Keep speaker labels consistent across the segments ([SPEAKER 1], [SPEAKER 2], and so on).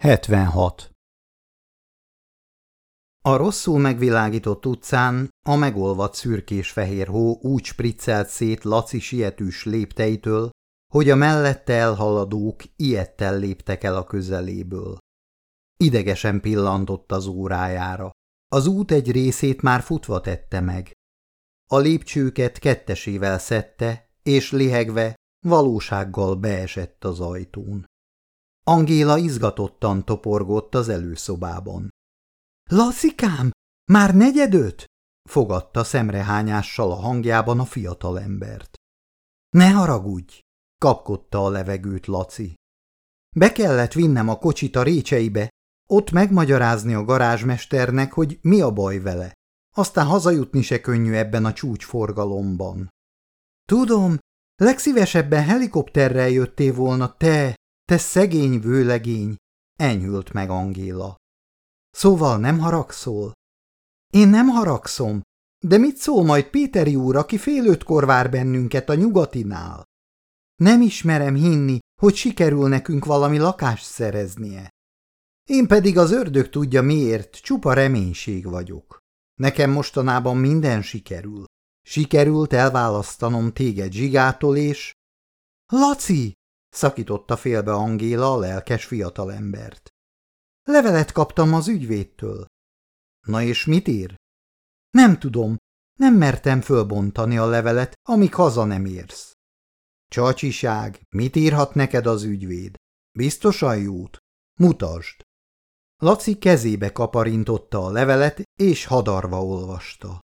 [SPEAKER 1] 76. A rosszul megvilágított utcán a megolvadt szürkés-fehér hó úgy spriccelt szét Laci sietűs lépteitől, hogy a mellette elhaladók ilyettel léptek el a közeléből. Idegesen pillantott az órájára. Az út egy részét már futva tette meg. A lépcsőket kettesével szedte, és lihegve valósággal beesett az ajtón. Angéla izgatottan toporgott az előszobában. – Laszikám, már negyedöt? – fogadta szemrehányással a hangjában a fiatalembert. – Ne haragudj! – kapkodta a levegőt Laci. Be kellett vinnem a kocsit a récseibe, ott megmagyarázni a garázsmesternek, hogy mi a baj vele. Aztán hazajutni se könnyű ebben a csúcsforgalomban. Tudom, legszívesebben helikopterrel jöttél volna te, te szegény vőlegény, enyhült meg Angéla. Szóval nem haragszol? Én nem haragszom, de mit szól majd Péteri úr, aki fél ötkor vár bennünket a nyugatinál? Nem ismerem hinni, hogy sikerül nekünk valami lakást szereznie. Én pedig az ördög tudja miért, csupa reménység vagyok. Nekem mostanában minden sikerül. Sikerült elválasztanom téged zsigától, és... Laci! Szakította félbe Angéla a lelkes fiatalembert. Levelet kaptam az ügyvédtől. Na és mit ír? Nem tudom, nem mertem fölbontani a levelet, amíg haza nem érsz. Csacsiság, mit írhat neked az ügyvéd? Biztosan jót? Mutasd! Laci kezébe kaparintotta a levelet, és hadarva olvasta.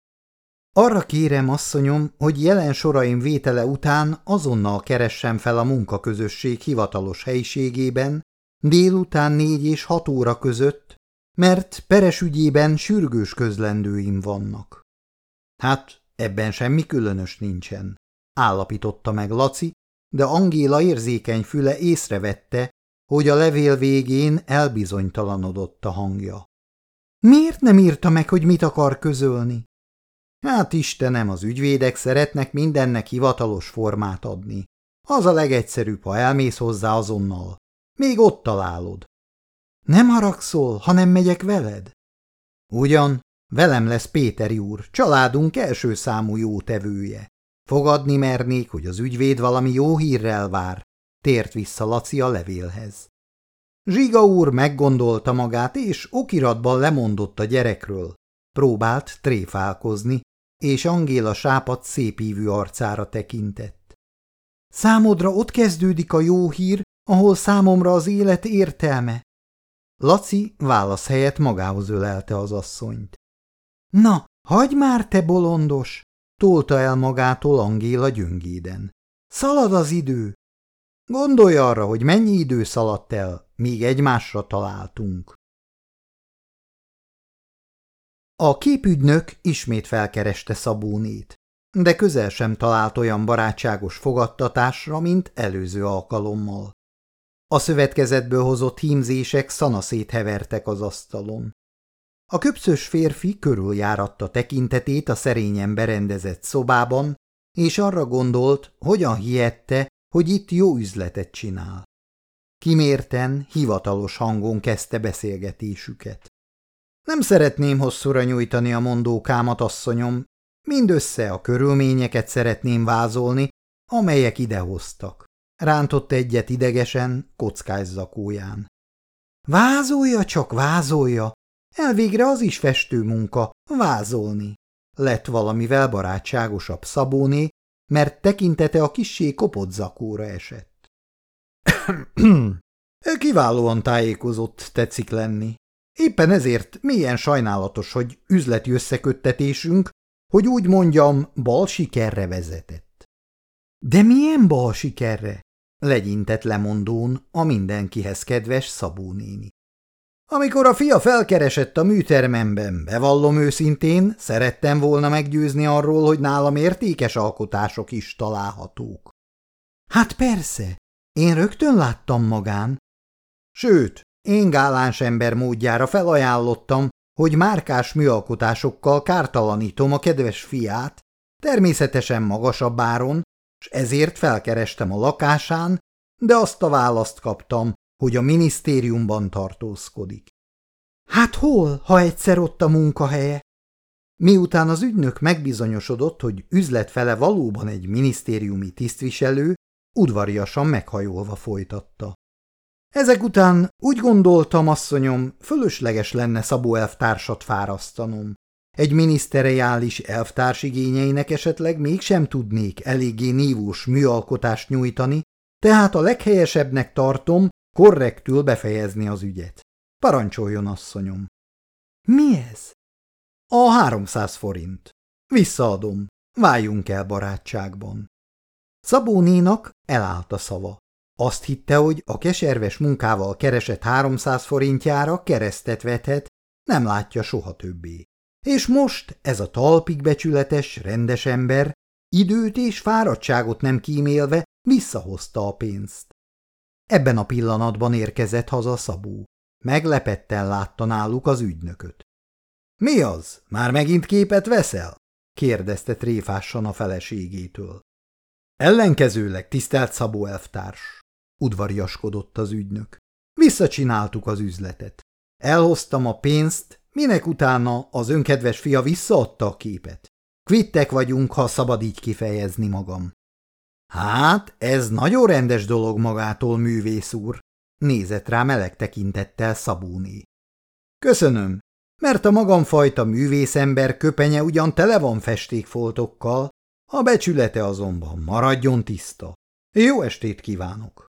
[SPEAKER 1] Arra kérem, asszonyom, hogy jelen soraim vétele után azonnal keressem fel a munkaközösség hivatalos helyiségében, délután négy és hat óra között, mert peres ügyében sürgős közlendőim vannak. Hát, ebben semmi különös nincsen, állapította meg Laci, de Angéla érzékeny füle észrevette, hogy a levél végén elbizonytalanodott a hangja. Miért nem írta meg, hogy mit akar közölni? Hát Istenem, az ügyvédek szeretnek mindennek hivatalos formát adni. Az a legegyszerűbb, ha elmész hozzá azonnal. Még ott találod. Nem haragszol, ha nem megyek veled? Ugyan, velem lesz Péteri úr, családunk első számú jótevője. Fogadni mernék, hogy az ügyvéd valami jó hírrel vár, tért vissza Laci a levélhez. Zsiga úr meggondolta magát, és okiratban lemondott a gyerekről. Próbált tréfálkozni, és Angéla sápat szépívű arcára tekintett. Számodra ott kezdődik a jó hír, ahol számomra az élet értelme. Laci válasz helyett magához ölelte az asszonyt. Na, hagyj már, te bolondos! tolta el magától Angéla gyöngéden. Szalad az idő! Gondolj arra, hogy mennyi idő szaladt el, míg egymásra találtunk. A képügynök ismét felkereste Szabónét, de közel sem talált olyan barátságos fogadtatásra, mint előző alkalommal. A szövetkezetből hozott hímzések szanaszét hevertek az asztalon. A köpszös férfi körüljáratta tekintetét a szerényen berendezett szobában, és arra gondolt, hogyan hihette, hogy itt jó üzletet csinál. Kimérten, hivatalos hangon kezdte beszélgetésüket. Nem szeretném hosszúra nyújtani a mondókámat, asszonyom, mindössze a körülményeket szeretném vázolni, amelyek idehoztak. Rántott egyet idegesen, kockás zakóján. Vázolja csak, vázolja! Elvégre az is festő munka, vázolni. Lett valamivel barátságosabb Szabóné, mert tekintete a kissé kopott zakóra esett. Kiválóan tájékozott tetszik lenni. Éppen ezért milyen sajnálatos, hogy üzleti összeköttetésünk, hogy úgy mondjam, bal sikerre vezetett. De milyen bal sikerre? legyintett lemondón a mindenkihez kedves Szabó néni. Amikor a fia felkeresett a műtermemben, bevallom őszintén, szerettem volna meggyőzni arról, hogy nálam értékes alkotások is találhatók. Hát persze, én rögtön láttam magán. Sőt, én gáláns ember módjára felajánlottam, hogy márkás műalkotásokkal kártalanítom a kedves fiát, természetesen magasabb áron, s ezért felkerestem a lakásán, de azt a választ kaptam, hogy a minisztériumban tartózkodik. Hát hol, ha egyszer ott a munkahelye? Miután az ügynök megbizonyosodott, hogy üzletfele valóban egy minisztériumi tisztviselő, udvariasan meghajolva folytatta. Ezek után úgy gondoltam, asszonyom, fölösleges lenne Szabó elvtársat fárasztanom. Egy miniszteriális elvtárs igényeinek esetleg mégsem tudnék eléggé nívós műalkotást nyújtani, tehát a leghelyesebbnek tartom korrektül befejezni az ügyet. Parancsoljon, asszonyom. Mi ez? A háromszáz forint. Visszaadom. Váljunk el barátságban. Szabónénak elállt a szava. Azt hitte, hogy a keserves munkával keresett háromszáz forintjára keresztet vethet, nem látja soha többé. És most ez a talpig becsületes, rendes ember időt és fáradtságot nem kímélve visszahozta a pénzt. Ebben a pillanatban érkezett haza Szabó. Meglepetten látta náluk az ügynököt. – Mi az? Már megint képet veszel? – kérdezte tréfásan a feleségétől. – Ellenkezőleg, tisztelt Szabó elvtárs! – udvariaskodott az ügynök. – Visszacsináltuk az üzletet. Elhoztam a pénzt, minek utána az önkedves fia visszaadta a képet. Kvittek vagyunk, ha szabad így kifejezni magam. Hát, ez nagyon rendes dolog magától, művész úr, nézett rá meleg tekintettel Szabóné. Köszönöm, mert a magamfajta művészember köpenye ugyan tele van festékfoltokkal, a becsülete azonban maradjon tiszta. Jó estét kívánok!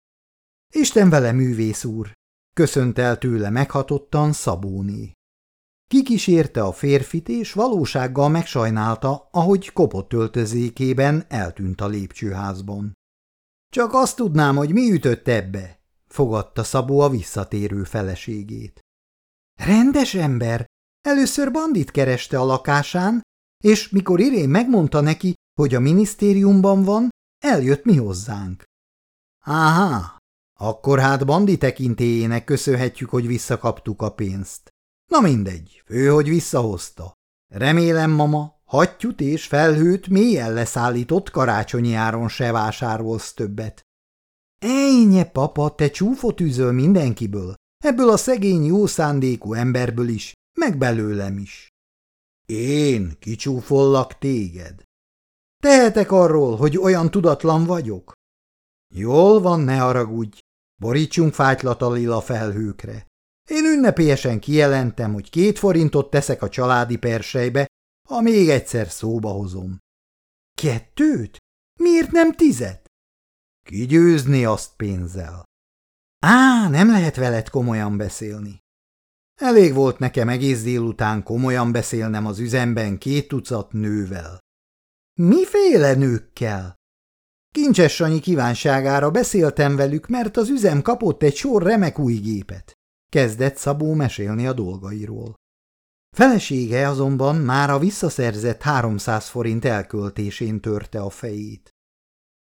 [SPEAKER 1] Isten vele, művész úr! köszönt el tőle meghatottan Szabóné. Kikísérte a férfit, és valósággal megsajnálta, ahogy kopott öltözékében eltűnt a lépcsőházban. Csak azt tudnám, hogy mi ütött ebbe, fogadta Szabó a visszatérő feleségét. Rendes ember, először bandit kereste a lakásán, és mikor Irén megmondta neki, hogy a minisztériumban van, eljött mi hozzánk. Áhá, akkor hát bandi tekintélyének köszönhetjük, hogy visszakaptuk a pénzt. Na mindegy, fő, hogy visszahozta. Remélem, mama, hattyút és felhőt mélyen leszállított karácsonyi áron se vásárolsz többet. Ejnye, papa, te csúfot üzöl mindenkiből, ebből a szegény jó szándékú emberből is, meg belőlem is. Én kicsúfollak téged. Tehetek arról, hogy olyan tudatlan vagyok? Jól van, ne haragudj, borítsunk fájtlat a lila felhőkre. Én ünnepélyesen kijelentem, hogy két forintot teszek a családi persejbe, ha még egyszer szóba hozom. Kettőt? Miért nem tizet? Kigyőzni azt pénzzel. Á, nem lehet veled komolyan beszélni. Elég volt nekem egész délután komolyan beszélnem az üzemben két tucat nővel. Miféle nőkkel? Kincses Sanyi kívánságára beszéltem velük, mert az üzem kapott egy sor remek új gépet. Kezdett Szabó mesélni a dolgairól. Felesége azonban már a visszaszerzett 300 forint elköltésén törte a fejét.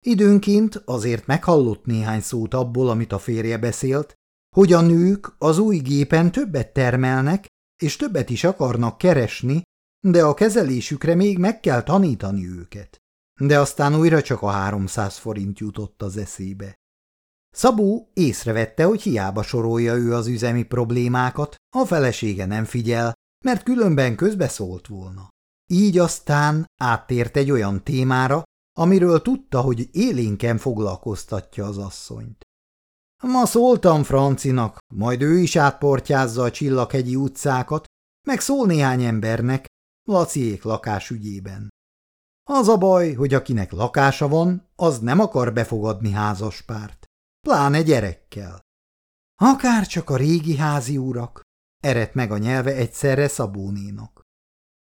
[SPEAKER 1] Időnként azért meghallott néhány szót abból, amit a férje beszélt, hogy a nők az új gépen többet termelnek, és többet is akarnak keresni, de a kezelésükre még meg kell tanítani őket. De aztán újra csak a 300 forint jutott az eszébe. Szabó észrevette, hogy hiába sorolja ő az üzemi problémákat, a felesége nem figyel, mert különben közbeszólt volna. Így aztán áttért egy olyan témára, amiről tudta, hogy élénken foglalkoztatja az asszonyt. Ma szóltam Francinak, majd ő is átportyázza a Csillaghegyi utcákat, meg szól néhány embernek, Laciék lakásügyében. Az a baj, hogy akinek lakása van, az nem akar befogadni házaspárt pláne gyerekkel. Akár csak a régi házi urak, erett meg a nyelve egyszerre Szabónénak.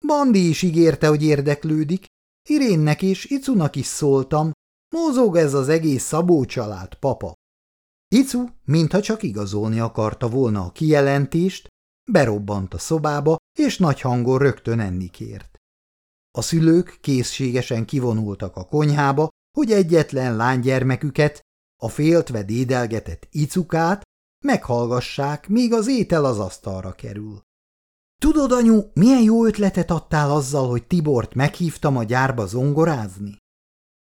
[SPEAKER 1] Bandi is ígérte, hogy érdeklődik, Irénnek és Icunak is szóltam, mozog ez az egész Szabó család, papa. Icu, mintha csak igazolni akarta volna a kijelentést, berobbant a szobába, és nagy hangon rögtön enni kért. A szülők készségesen kivonultak a konyhába, hogy egyetlen lánygyermeküket, a féltve dédelgetett icukát meghallgassák, míg az étel az asztalra kerül. Tudod, anyu, milyen jó ötletet adtál azzal, hogy Tibort meghívtam a gyárba zongorázni?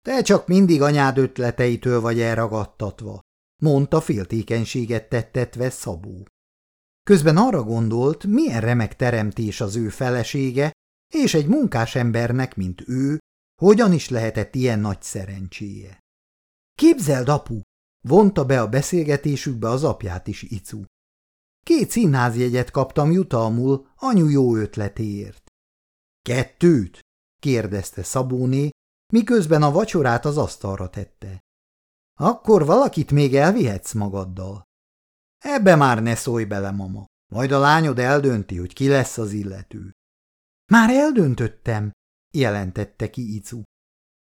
[SPEAKER 1] Te csak mindig anyád ötleteitől vagy elragadtatva. mondta féltékenységet tettetve Szabó. Közben arra gondolt, milyen remek teremtés az ő felesége, és egy munkás embernek, mint ő, hogyan is lehetett ilyen nagy szerencséje. Képzeld, apu, vonta be a beszélgetésükbe az apját is Icu. Két színházjegyet kaptam jutalmul anyu jó ötletéért. Kettőt? kérdezte Szabóné, miközben a vacsorát az asztalra tette. Akkor valakit még elvihetsz magaddal. Ebbe már ne szólj bele, mama. Majd a lányod eldönti, hogy ki lesz az illető. Már eldöntöttem, jelentette ki Icu.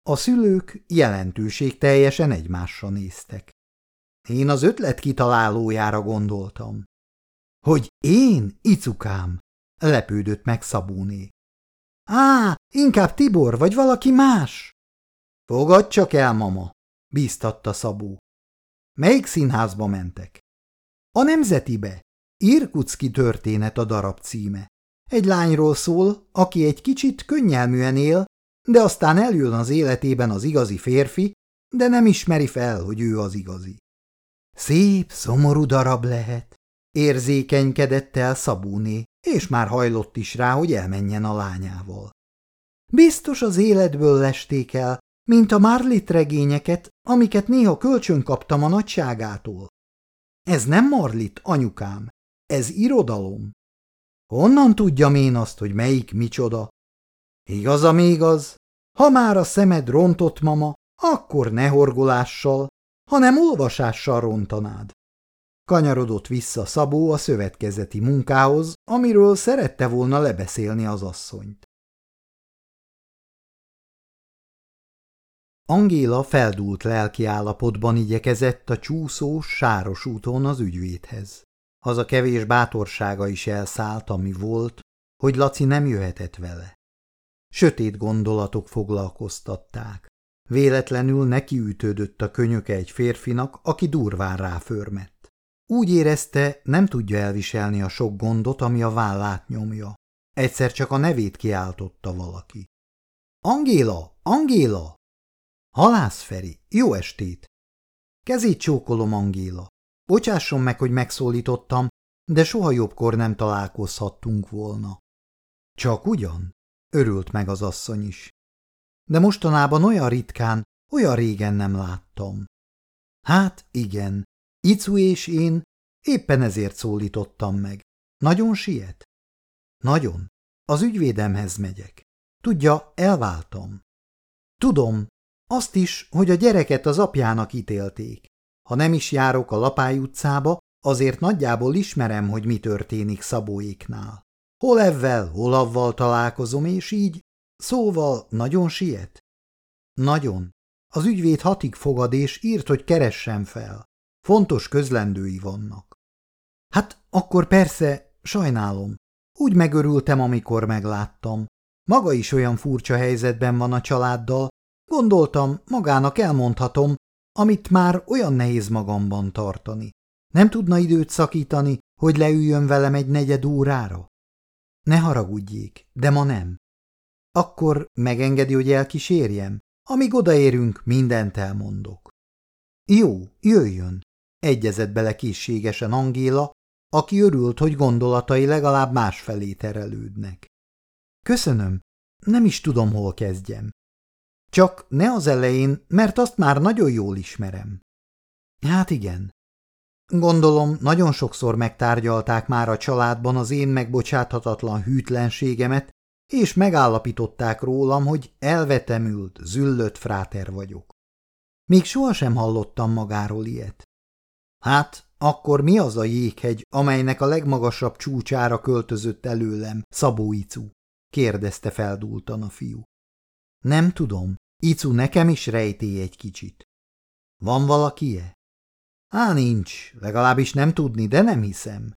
[SPEAKER 1] A szülők jelentőség teljesen egymásra néztek. Én az ötlet kitalálójára gondoltam. Hogy én, Icukám? lepődött meg Szabóné. Á, inkább Tibor, vagy valaki más? Fogadj csak el, mama, bíztatta Szabó. Melyik színházba mentek? A Nemzetibe. Irkutski történet a darab címe. Egy lányról szól, aki egy kicsit könnyelműen él, de aztán eljön az életében az igazi férfi, de nem ismeri fel, hogy ő az igazi. Szép, szomorú darab lehet, érzékenykedett el Szabúné, és már hajlott is rá, hogy elmenjen a lányával. Biztos az életből lesték el, mint a Marlit regényeket, amiket néha kölcsön kaptam a nagyságától. Ez nem Marlit, anyukám, ez irodalom. Honnan tudjam én azt, hogy melyik micsoda? Igaz, még az? Ha már a szemed rontott, mama, akkor ne horgolással, hanem olvasással rontanád. Kanyarodott vissza Szabó a szövetkezeti munkához, amiről szerette volna lebeszélni az asszonyt. Angéla feldúlt lelkiállapotban igyekezett a csúszós, sáros úton az ügyvédhez. Az a kevés bátorsága is elszállt, ami volt, hogy Laci nem jöhetett vele. Sötét gondolatok foglalkoztatták. Véletlenül nekiütődött a könyöke egy férfinak, aki durván ráförmett. Úgy érezte, nem tudja elviselni a sok gondot, ami a vállát nyomja. Egyszer csak a nevét kiáltotta valaki. Angéla! Angéla! Halász Feri, jó estét! Kezét csókolom, Angéla. Bocsásson meg, hogy megszólítottam, de soha jobbkor nem találkozhattunk volna. Csak ugyan? Örült meg az asszony is. De mostanában olyan ritkán, olyan régen nem láttam. Hát igen, Icu és én éppen ezért szólítottam meg. Nagyon siet? Nagyon. Az ügyvédemhez megyek. Tudja, elváltam. Tudom, azt is, hogy a gyereket az apjának ítélték. Ha nem is járok a Lapály utcába, azért nagyjából ismerem, hogy mi történik Szabóéknál. Hol evvel, hol avval találkozom, és így, szóval nagyon siet? Nagyon. Az ügyvéd hatig fogad, és írt, hogy keressem fel. Fontos közlendői vannak. Hát akkor persze, sajnálom. Úgy megörültem, amikor megláttam. Maga is olyan furcsa helyzetben van a családdal, gondoltam, magának elmondhatom, amit már olyan nehéz magamban tartani. Nem tudna időt szakítani, hogy leüljön velem egy negyed órára? Ne haragudjék, de ma nem. Akkor megengedi, hogy elkísérjem? Amíg odaérünk, mindent elmondok. Jó, jöjjön, egyezett bele készségesen Angéla, aki örült, hogy gondolatai legalább másfelé terelődnek. Köszönöm, nem is tudom, hol kezdjem. Csak ne az elején, mert azt már nagyon jól ismerem. Hát igen. Gondolom, nagyon sokszor megtárgyalták már a családban az én megbocsáthatatlan hűtlenségemet, és megállapították rólam, hogy elvetemült, züllött fráter vagyok. Még sohasem hallottam magáról ilyet. Hát, akkor mi az a jéghegy, amelynek a legmagasabb csúcsára költözött előlem, Szabó Icu? kérdezte feldúltan a fiú. Nem tudom, Icu nekem is rejtély egy kicsit. Van valaki-e? Á, nincs, legalábbis nem tudni, de nem hiszem.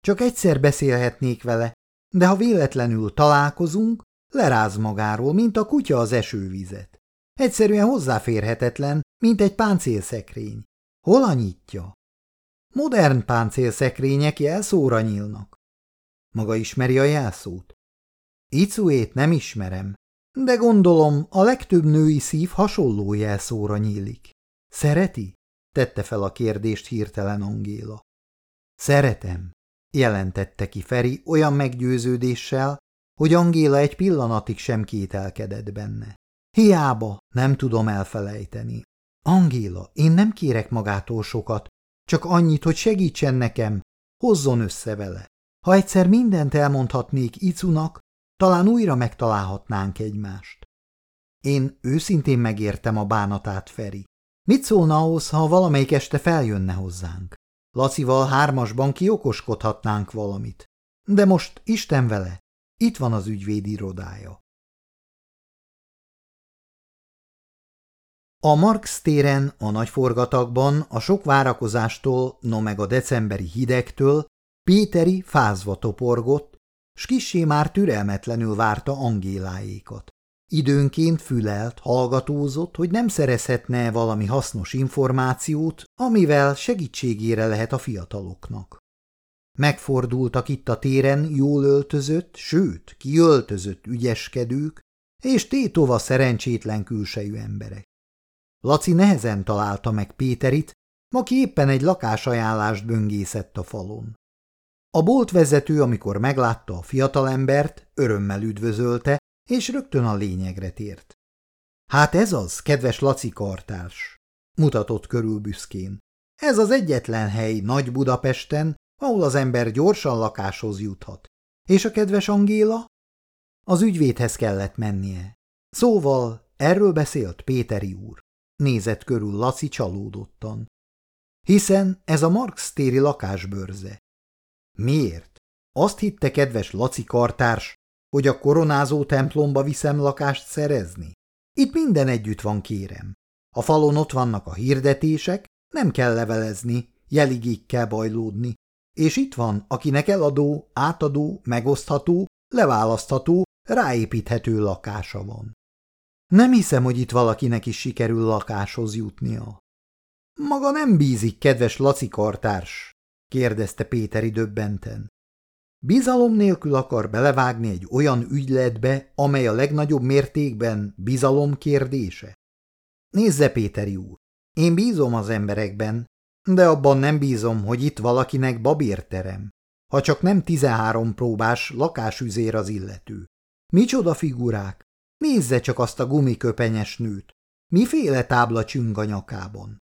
[SPEAKER 1] Csak egyszer beszélhetnék vele, de ha véletlenül találkozunk, leráz magáról, mint a kutya az esővizet. Egyszerűen hozzáférhetetlen, mint egy páncélszekrény. Hol nyitja? Modern páncélszekrények jelszóra nyílnak. Maga ismeri a jelszót? Icuét nem ismerem, de gondolom a legtöbb női szív hasonló jelszóra nyílik. Szereti? tette fel a kérdést hirtelen Angéla. Szeretem, jelentette ki Feri olyan meggyőződéssel, hogy Angéla egy pillanatig sem kételkedett benne. Hiába nem tudom elfelejteni. Angéla, én nem kérek magától sokat, csak annyit, hogy segítsen nekem, hozzon össze vele. Ha egyszer mindent elmondhatnék Icunak, talán újra megtalálhatnánk egymást. Én őszintén megértem a bánatát, Feri. Mit szólna ahhoz, ha valamelyik este feljönne hozzánk? Lacival hármasban kiokoskodhatnánk valamit. De most Isten vele, itt van az ügyvéd irodája. A Marx téren, a nagyforgatagban, a sok várakozástól, no meg a decemberi hidegtől Péteri fázva toporgott, s kissé már türelmetlenül várta Angéláékat. Időnként fülelt, hallgatózott, hogy nem szerezhetne valami hasznos információt, amivel segítségére lehet a fiataloknak. Megfordultak itt a téren jól öltözött, sőt, kiöltözött ügyeskedők, és tétova szerencsétlen külsejű emberek. Laci nehezen találta meg Péterit, aki éppen egy lakásajánlást böngészett a falon. A boltvezető, amikor meglátta a fiatalembert, örömmel üdvözölte, és rögtön a lényegre tért. Hát ez az, kedves Laci kartárs, mutatott körül büszkén. Ez az egyetlen hely Nagy Budapesten, ahol az ember gyorsan lakáshoz juthat. És a kedves Angéla? Az ügyvédhez kellett mennie. Szóval erről beszélt Péteri úr. Nézett körül Laci csalódottan. Hiszen ez a Marx téri lakásbörze. Miért? Azt hitte kedves Laci kartárs, hogy a koronázó templomba viszem lakást szerezni? Itt minden együtt van, kérem. A falon ott vannak a hirdetések, nem kell levelezni, jeligig kell bajlódni. És itt van, akinek eladó, átadó, megosztható, leválasztható, ráépíthető lakása van. Nem hiszem, hogy itt valakinek is sikerül lakáshoz jutnia. Maga nem bízik, kedves Laci kartárs? Kérdezte Péteri döbbenten. Bizalom nélkül akar belevágni egy olyan ügyletbe, amely a legnagyobb mértékben bizalom kérdése? Nézze, Péteri úr, én bízom az emberekben, de abban nem bízom, hogy itt valakinek babérterem, ha csak nem tizenhárom próbás lakásüzér az illető. Micsoda figurák! Nézze csak azt a gumiköpenyes nőt! Miféle tábla csüng a nyakában?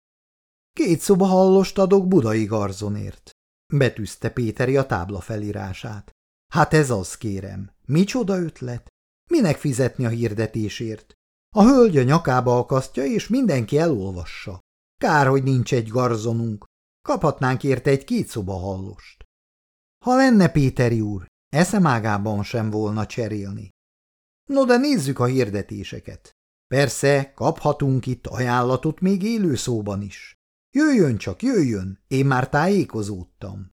[SPEAKER 1] Két szoba hallost adok budai garzonért. Betűzte Péteri a tábla felírását. Hát ez az, kérem. Micsoda ötlet? Minek fizetni a hirdetésért? A hölgy a nyakába akasztja, és mindenki elolvassa. Kár, hogy nincs egy garzonunk. Kaphatnánk érte egy két szoba hallost. Ha lenne Péteri úr, eszemágában sem volna cserélni. No, de nézzük a hirdetéseket. Persze, kaphatunk itt ajánlatot még élő szóban is. Jöjjön csak, jöjjön, én már tájékozódtam.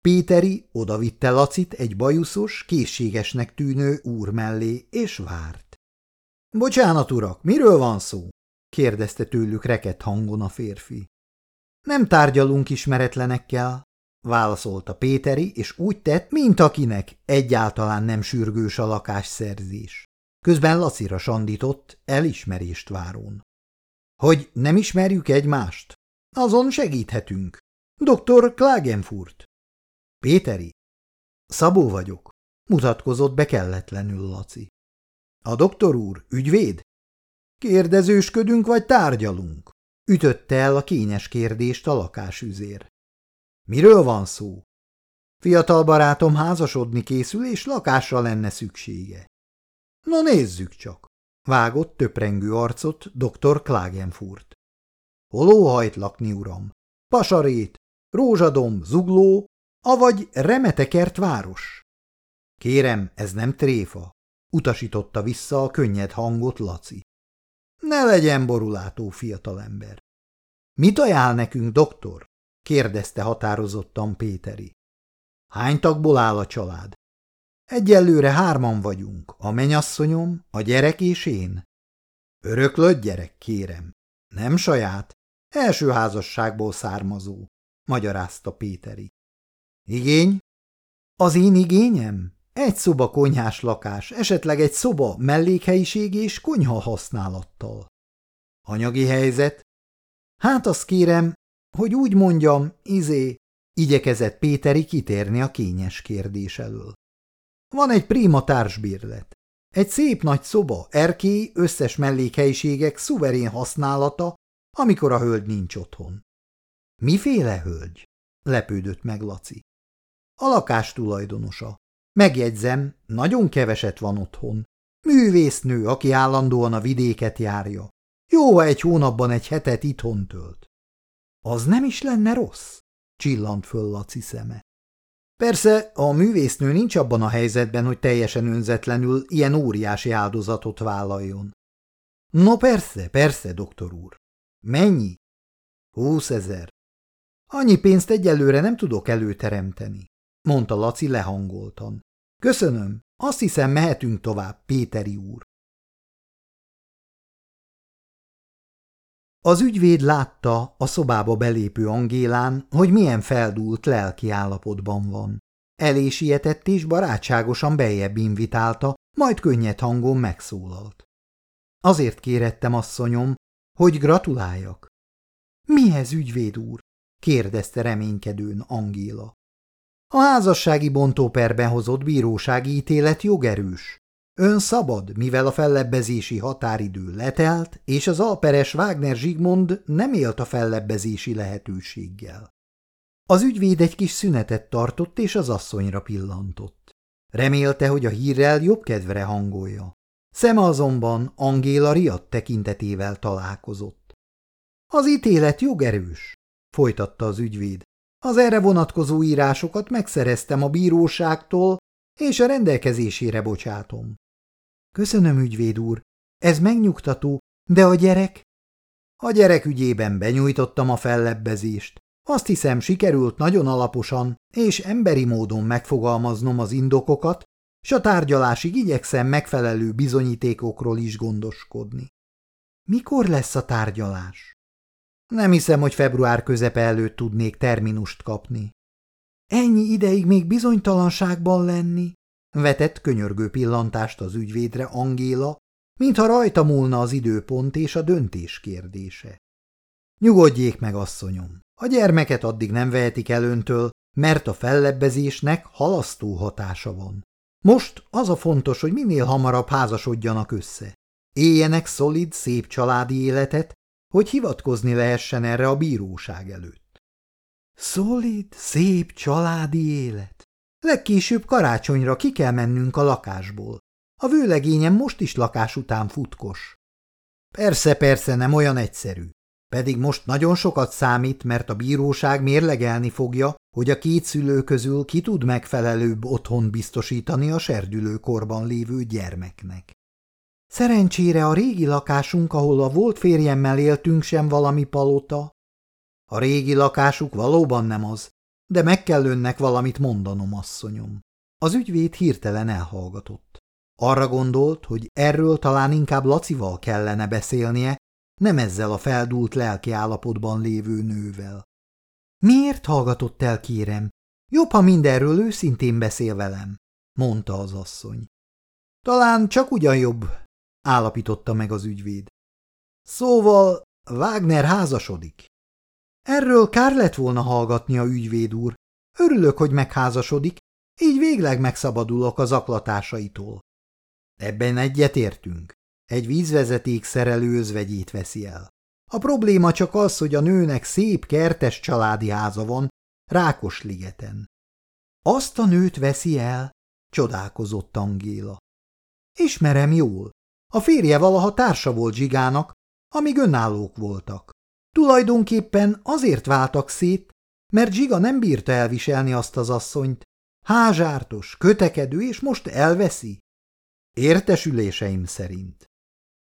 [SPEAKER 1] Péteri odavitte Lacit egy bajuszos, készségesnek tűnő úr mellé, és várt. – Bocsánat, urak, miről van szó? – kérdezte tőlük reket hangon a férfi. – Nem tárgyalunk ismeretlenekkel – válaszolta Péteri, és úgy tett, mint akinek egyáltalán nem sürgős a lakásszerzés. Közben Lacira sandított, elismerést váron. – Hogy nem ismerjük egymást? Azon segíthetünk. Dr. Klagenfurt. Péteri. Szabó vagyok. Mutatkozott be kelletlenül Laci. A doktor úr, ügyvéd? Kérdezősködünk vagy tárgyalunk? Ütötte el a kényes kérdést a lakásüzér. Miről van szó? Fiatal barátom házasodni készül, és lakásra lenne szüksége. Na nézzük csak, vágott töprengő arcot dr. Klagenfurt. Hol lakni, uram? Pasarét, Rózsadom, Zugló, avagy Remetekert város? Kérem, ez nem tréfa, utasította vissza a könnyed hangot Laci. Ne legyen borulátó, fiatalember. Mit ajánl nekünk, doktor? kérdezte határozottan Péteri. Hány tagból áll a család? Egyelőre hárman vagyunk, a menyasszonyom, a gyerek és én. Öröklött gyerek, kérem. Nem saját, Első házasságból származó, magyarázta Péteri. Igény? Az én igényem? Egy szoba konyhás lakás, esetleg egy szoba mellékhelyiség és konyha használattal. Anyagi helyzet? Hát azt kérem, hogy úgy mondjam, izé, igyekezett Péteri kitérni a kényes kérdés elől. Van egy prima társbérlet. Egy szép nagy szoba, erkély, összes mellékhelyiségek szuverén használata, amikor a hölgy nincs otthon. Miféle hölgy? lepődött meg Laci. A lakás tulajdonosa. Megjegyzem, nagyon keveset van otthon. Művésznő, aki állandóan a vidéket járja. Jó, egy hónapban egy hetet itthon tölt. Az nem is lenne rossz? Csillant föl Laci szeme. Persze, a művésznő nincs abban a helyzetben, hogy teljesen önzetlenül ilyen óriási áldozatot vállaljon. No persze, persze, doktor úr. Mennyi? Húszezer. Annyi pénzt egyelőre nem tudok előteremteni, mondta Laci lehangoltan. Köszönöm, azt hiszem mehetünk tovább, Péteri úr. Az ügyvéd látta a szobába belépő Angélán, hogy milyen feldúlt lelki állapotban van. Elé sietett és barátságosan bejebb invitálta, majd könnyed hangon megszólalt. Azért kérettem, asszonyom, hogy gratuláljak. Mihez, ügyvéd úr? kérdezte reménykedőn Angéla. A házassági bontóperben hozott bírósági ítélet jogerős. Ön szabad, mivel a fellebbezési határidő letelt, és az alperes Wagner Zsigmond nem élt a fellebbezési lehetőséggel. Az ügyvéd egy kis szünetet tartott, és az asszonyra pillantott. Remélte, hogy a hírrel jobb kedvre hangolja. Szeme azonban Angéla riadt tekintetével találkozott. Az ítélet jogerős, folytatta az ügyvéd. Az erre vonatkozó írásokat megszereztem a bíróságtól, és a rendelkezésére bocsátom. Köszönöm, ügyvéd úr, ez megnyugtató, de a gyerek? A gyerek ügyében benyújtottam a fellebbezést. Azt hiszem, sikerült nagyon alaposan és emberi módon megfogalmaznom az indokokat, s a tárgyalásig igyekszem megfelelő bizonyítékokról is gondoskodni. Mikor lesz a tárgyalás? Nem hiszem, hogy február közepe előtt tudnék terminust kapni. Ennyi ideig még bizonytalanságban lenni? Vetett könyörgő pillantást az ügyvédre Angéla, mintha rajta múlna az időpont és a döntés kérdése. Nyugodjék meg, asszonyom, a gyermeket addig nem vehetik el öntől, mert a fellebbezésnek halasztó hatása van. Most az a fontos, hogy minél hamarabb házasodjanak össze. Éljenek szolid, szép családi életet, hogy hivatkozni lehessen erre a bíróság előtt. Szolid, szép családi élet. Legkésőbb karácsonyra ki kell mennünk a lakásból. A vőlegényem most is lakás után futkos. Persze, persze, nem olyan egyszerű. Pedig most nagyon sokat számít, mert a bíróság mérlegelni fogja, hogy a két szülő közül ki tud megfelelőbb otthon biztosítani a serdülőkorban lévő gyermeknek. Szerencsére a régi lakásunk, ahol a volt férjemmel éltünk, sem valami palota. A régi lakásuk valóban nem az, de meg kell önnek valamit mondanom, asszonyom. Az ügyvéd hirtelen elhallgatott. Arra gondolt, hogy erről talán inkább Lacival kellene beszélnie, nem ezzel a feldúlt lelki állapotban lévő nővel. Miért hallgatott el, kérem? Jobb, ha mindenről őszintén beszél velem, mondta az asszony. Talán csak ugyan jobb, állapította meg az ügyvéd. Szóval Wagner házasodik. Erről kár lett volna hallgatni a ügyvéd úr. Örülök, hogy megházasodik, így végleg megszabadulok az aklatásaitól. Ebben egyetértünk. Egy vízvezeték szerelő özvegyét veszi el. A probléma csak az, hogy a nőnek szép kertes családi háza van Rákos ligeten. Azt a nőt veszi el, csodálkozott Angéla. Ismerem jól. A férje valaha társa volt Zsigának, amíg önállók voltak. Tulajdonképpen azért váltak szét, mert Zsiga nem bírta elviselni azt az asszonyt. Házsártos, kötekedő, és most elveszi. Értesüléseim szerint.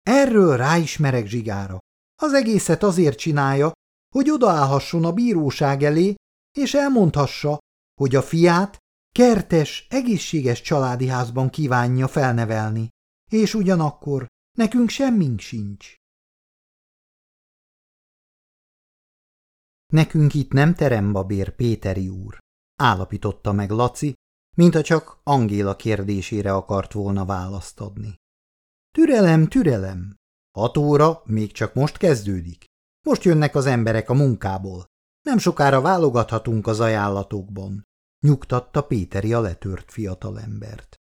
[SPEAKER 1] Erről ráismerek Zsigára. Az egészet azért csinálja, hogy odaállhasson a bíróság elé, és elmondhassa, hogy a fiát kertes, egészséges családi házban kívánja felnevelni, és ugyanakkor nekünk semmink sincs. Nekünk itt nem terembabér Péteri úr, állapította meg Laci, mintha csak Angéla kérdésére akart volna választ adni. Türelem, türelem. Hat óra még csak most kezdődik. Most jönnek az emberek a munkából. Nem sokára válogathatunk az ajánlatokban, nyugtatta Péteri a letört fiatalembert.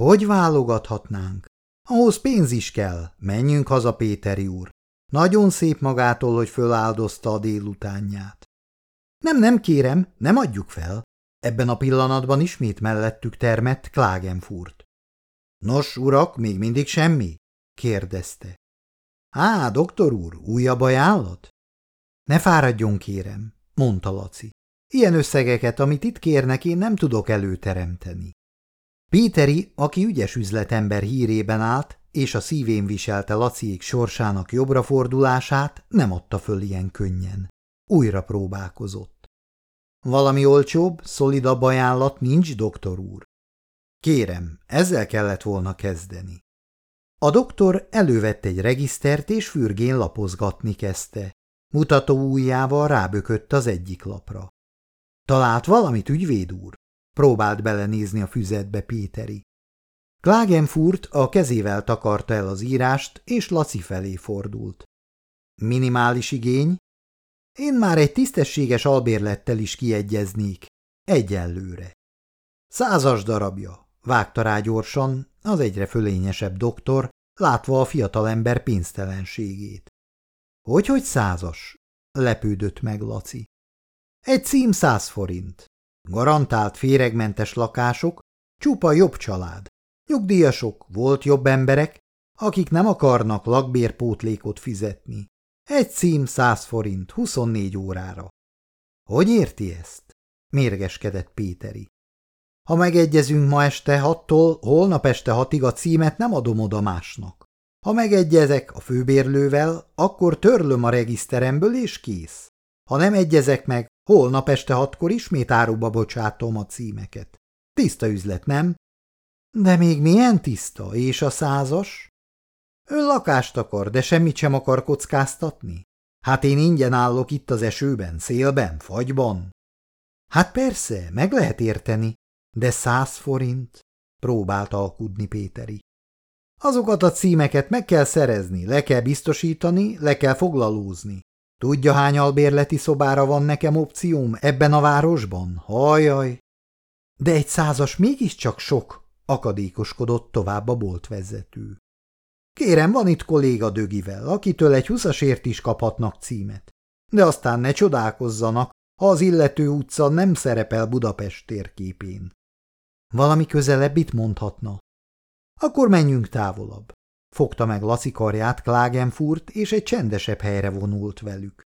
[SPEAKER 1] Hogy válogathatnánk? Ahhoz pénz is kell. Menjünk haza, Péteri úr. Nagyon szép magától, hogy föláldozta a délutánját. Nem, nem kérem, nem adjuk fel. Ebben a pillanatban ismét mellettük termett Klagenfurt. Nos, urak, még mindig semmi? kérdezte. Á, doktor úr, újabb ajánlat? Ne fáradjon, kérem, mondta Laci. Ilyen összegeket, amit itt kérnek, én nem tudok előteremteni. Péteri, aki ügyes üzletember hírében állt, és a szívén viselte Laciék sorsának jobbra fordulását, nem adta föl ilyen könnyen. Újra próbálkozott. Valami olcsóbb, szolidabb ajánlat nincs, doktor úr. Kérem, ezzel kellett volna kezdeni. A doktor elővett egy regisztert, és fürgén lapozgatni kezdte. Mutató ujjával rábökött az egyik lapra. Talált valamit, ügyvéd úr? Próbált belenézni a füzetbe Péteri. Klagenfurt a kezével takarta el az írást, és Laci felé fordult. Minimális igény? Én már egy tisztességes albérlettel is kiegyeznék. Egyelőre. Százas darabja, vágta rá gyorsan az egyre fölényesebb doktor, látva a fiatalember pénztelenségét. Hogy-hogy százas? lepődött meg Laci. Egy cím száz forint. Garantált féregmentes lakások, csupa jobb család. Nyugdíjasok, volt jobb emberek, akik nem akarnak lakbérpótlékot fizetni. Egy cím száz forint, 24 órára. Hogy érti ezt? Mérgeskedett Péteri. Ha megegyezünk ma este hattól, holnap este hatig a címet nem adom oda másnak. Ha megegyezek a főbérlővel, akkor törlöm a regiszteremből, és kész. Ha nem egyezek meg, holnap este hatkor ismét áruba bocsátom a címeket. Tiszta üzlet, nem? De még milyen tiszta, és a százas? Ő lakást akar, de semmit sem akar kockáztatni. Hát én ingyen állok itt az esőben, szélben, fagyban. Hát persze, meg lehet érteni, de száz forint? Próbált alkudni Péteri. Azokat a címeket meg kell szerezni, le kell biztosítani, le kell foglalózni. Tudja, hány albérleti szobára van nekem opcióm ebben a városban? Hajaj! De egy százas mégiscsak sok, akadékoskodott tovább a boltvezető. Kérem, van itt kolléga Dögivel, akitől egy huszasért is kaphatnak címet. De aztán ne csodálkozzanak, ha az illető utca nem szerepel Budapest térképén. Valami közelebbit mondhatna. Akkor menjünk távolabb. Fogta meg Laci karját Klagenfurt, és egy csendesebb helyre vonult velük.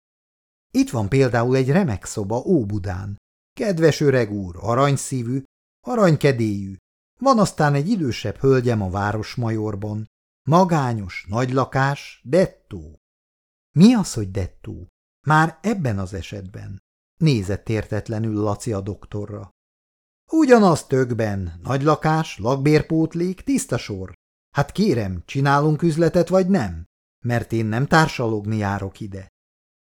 [SPEAKER 1] Itt van például egy remek szoba Óbudán. Kedves öreg úr, aranyszívű, aranykedélyű. Van aztán egy idősebb hölgyem a városmajorban. Magányos, nagy lakás, dettó. Mi az, hogy dettó? Már ebben az esetben. Nézett értetlenül Laci a doktorra. Ugyanaz tökben, nagy lakás, lakbérpótlék, tiszta sor. Hát kérem, csinálunk üzletet vagy nem? Mert én nem társalogni járok ide.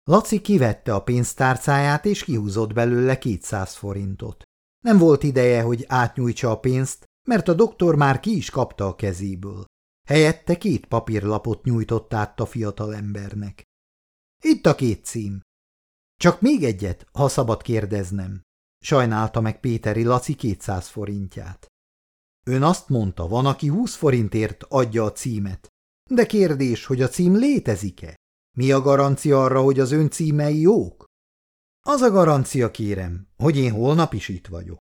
[SPEAKER 1] Laci kivette a pénztárcáját és kihúzott belőle 200 forintot. Nem volt ideje, hogy átnyújtsa a pénzt, mert a doktor már ki is kapta a kezéből. Helyette két papírlapot nyújtott át a fiatalembernek. Itt a két cím. Csak még egyet, ha szabad kérdeznem. Sajnálta meg Péteri Laci 200 forintját. Ön azt mondta, van, aki 20 forintért adja a címet. De kérdés, hogy a cím létezik-e? Mi a garancia arra, hogy az ön címei jók? Az a garancia, kérem, hogy én holnap is itt vagyok.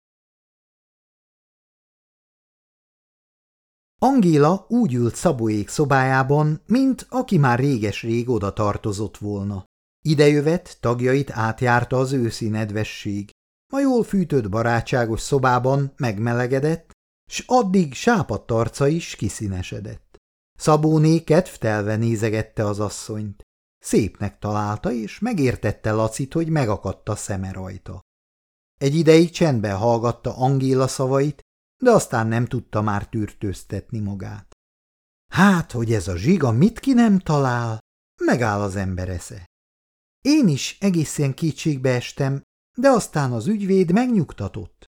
[SPEAKER 1] Angéla úgy ült Szabóék szobájában, mint aki már réges-rég oda tartozott volna. Idejövet tagjait átjárta az őszi nedvesség. A jól fűtött barátságos szobában megmelegedett, s addig sápadt arca is kiszínesedett. Szabóné kedvtelve nézegette az asszonyt. Szépnek találta, és megértette Lacit, hogy megakadt a szeme rajta. Egy ideig csendben hallgatta Angéla szavait, de aztán nem tudta már tűrtőztetni magát. Hát, hogy ez a zsiga mit ki nem talál, megáll az ember esze. Én is egészen kétségbe estem, de aztán az ügyvéd megnyugtatott.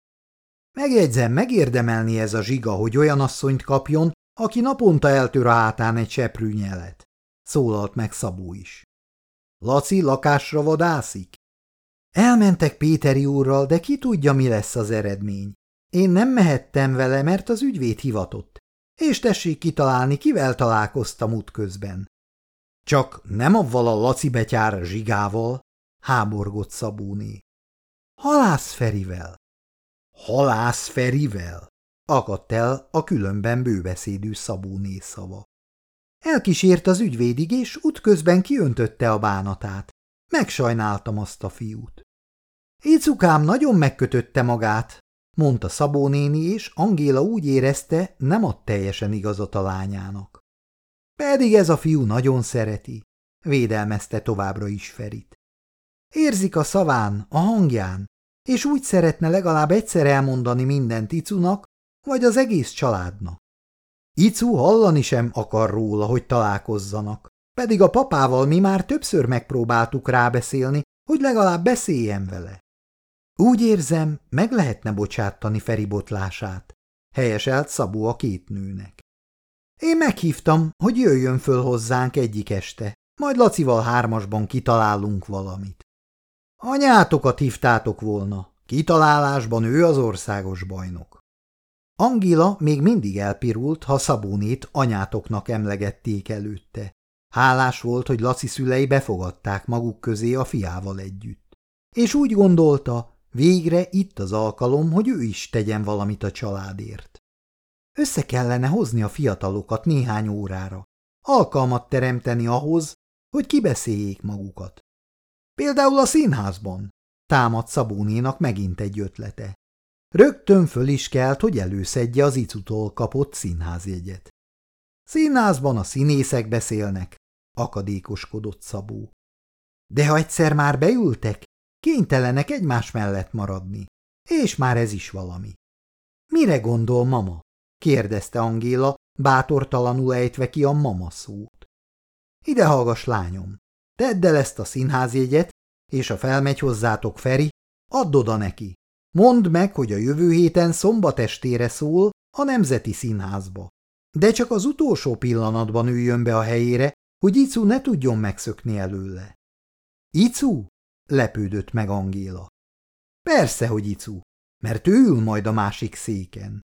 [SPEAKER 1] Megjegyzem, megérdemelni ez a zsiga, hogy olyan asszonyt kapjon, aki naponta eltör a hátán egy seprű nyelet. Szólalt meg Szabó is. Laci lakásra vadászik? Elmentek Péteri úrral, de ki tudja, mi lesz az eredmény. Én nem mehettem vele, mert az ügyvéd hivatott. És tessék kitalálni, kivel találkoztam útközben. Csak nem avval a Laci betyár zsigával, háborgott Szabóné. Halász Ferivel. Halász Ferivel? Akadt el a különben bőbeszédű Szabóné szava. Elkísért az ügyvédig, és útközben kiöntötte a bánatát. Megsajnáltam azt a fiút. Icukám nagyon megkötötte magát, mondta Szabó néni, és Angéla úgy érezte, nem ad teljesen igazat a lányának. Pedig ez a fiú nagyon szereti, védelmezte továbbra is Ferit. Érzik a szaván, a hangján, és úgy szeretne legalább egyszer elmondani mindent Icunak, vagy az egész családnak. Icu hallani sem akar róla, hogy találkozzanak, pedig a papával mi már többször megpróbáltuk rábeszélni, hogy legalább beszéljen vele. Úgy érzem, meg lehetne bocsátani Feri botlását, helyeselt Szabó a két nőnek. Én meghívtam, hogy jöjjön föl hozzánk egyik este, majd Lacival hármasban kitalálunk valamit. Anyátokat hívtátok volna, kitalálásban ő az országos bajnok. Angila még mindig elpirult, ha Szabónét anyátoknak emlegették előtte. Hálás volt, hogy Laci szülei befogadták maguk közé a fiával együtt. És úgy gondolta, végre itt az alkalom, hogy ő is tegyen valamit a családért. Össze kellene hozni a fiatalokat néhány órára, alkalmat teremteni ahhoz, hogy kibeszéljék magukat. Például a színházban támad Szabónénak megint egy ötlete. Rögtön föl is kelt, hogy előszedje az icutól kapott színházjegyet. Színházban a színészek beszélnek, akadékoskodott Szabó. De ha egyszer már beültek, kénytelenek egymás mellett maradni, és már ez is valami. Mire gondol mama? kérdezte Angéla, bátortalanul ejtve ki a mama szót. Ide hallgass, lányom, tedd el ezt a színházjegyet, és ha felmegy hozzátok Feri, add oda neki. Mondd meg, hogy a jövő héten szombat estére szól a Nemzeti Színházba. De csak az utolsó pillanatban üljön be a helyére, hogy Icu ne tudjon megszökni előle. Icu? lepődött meg Angéla. Persze, hogy Icu, mert ő ül majd a másik széken.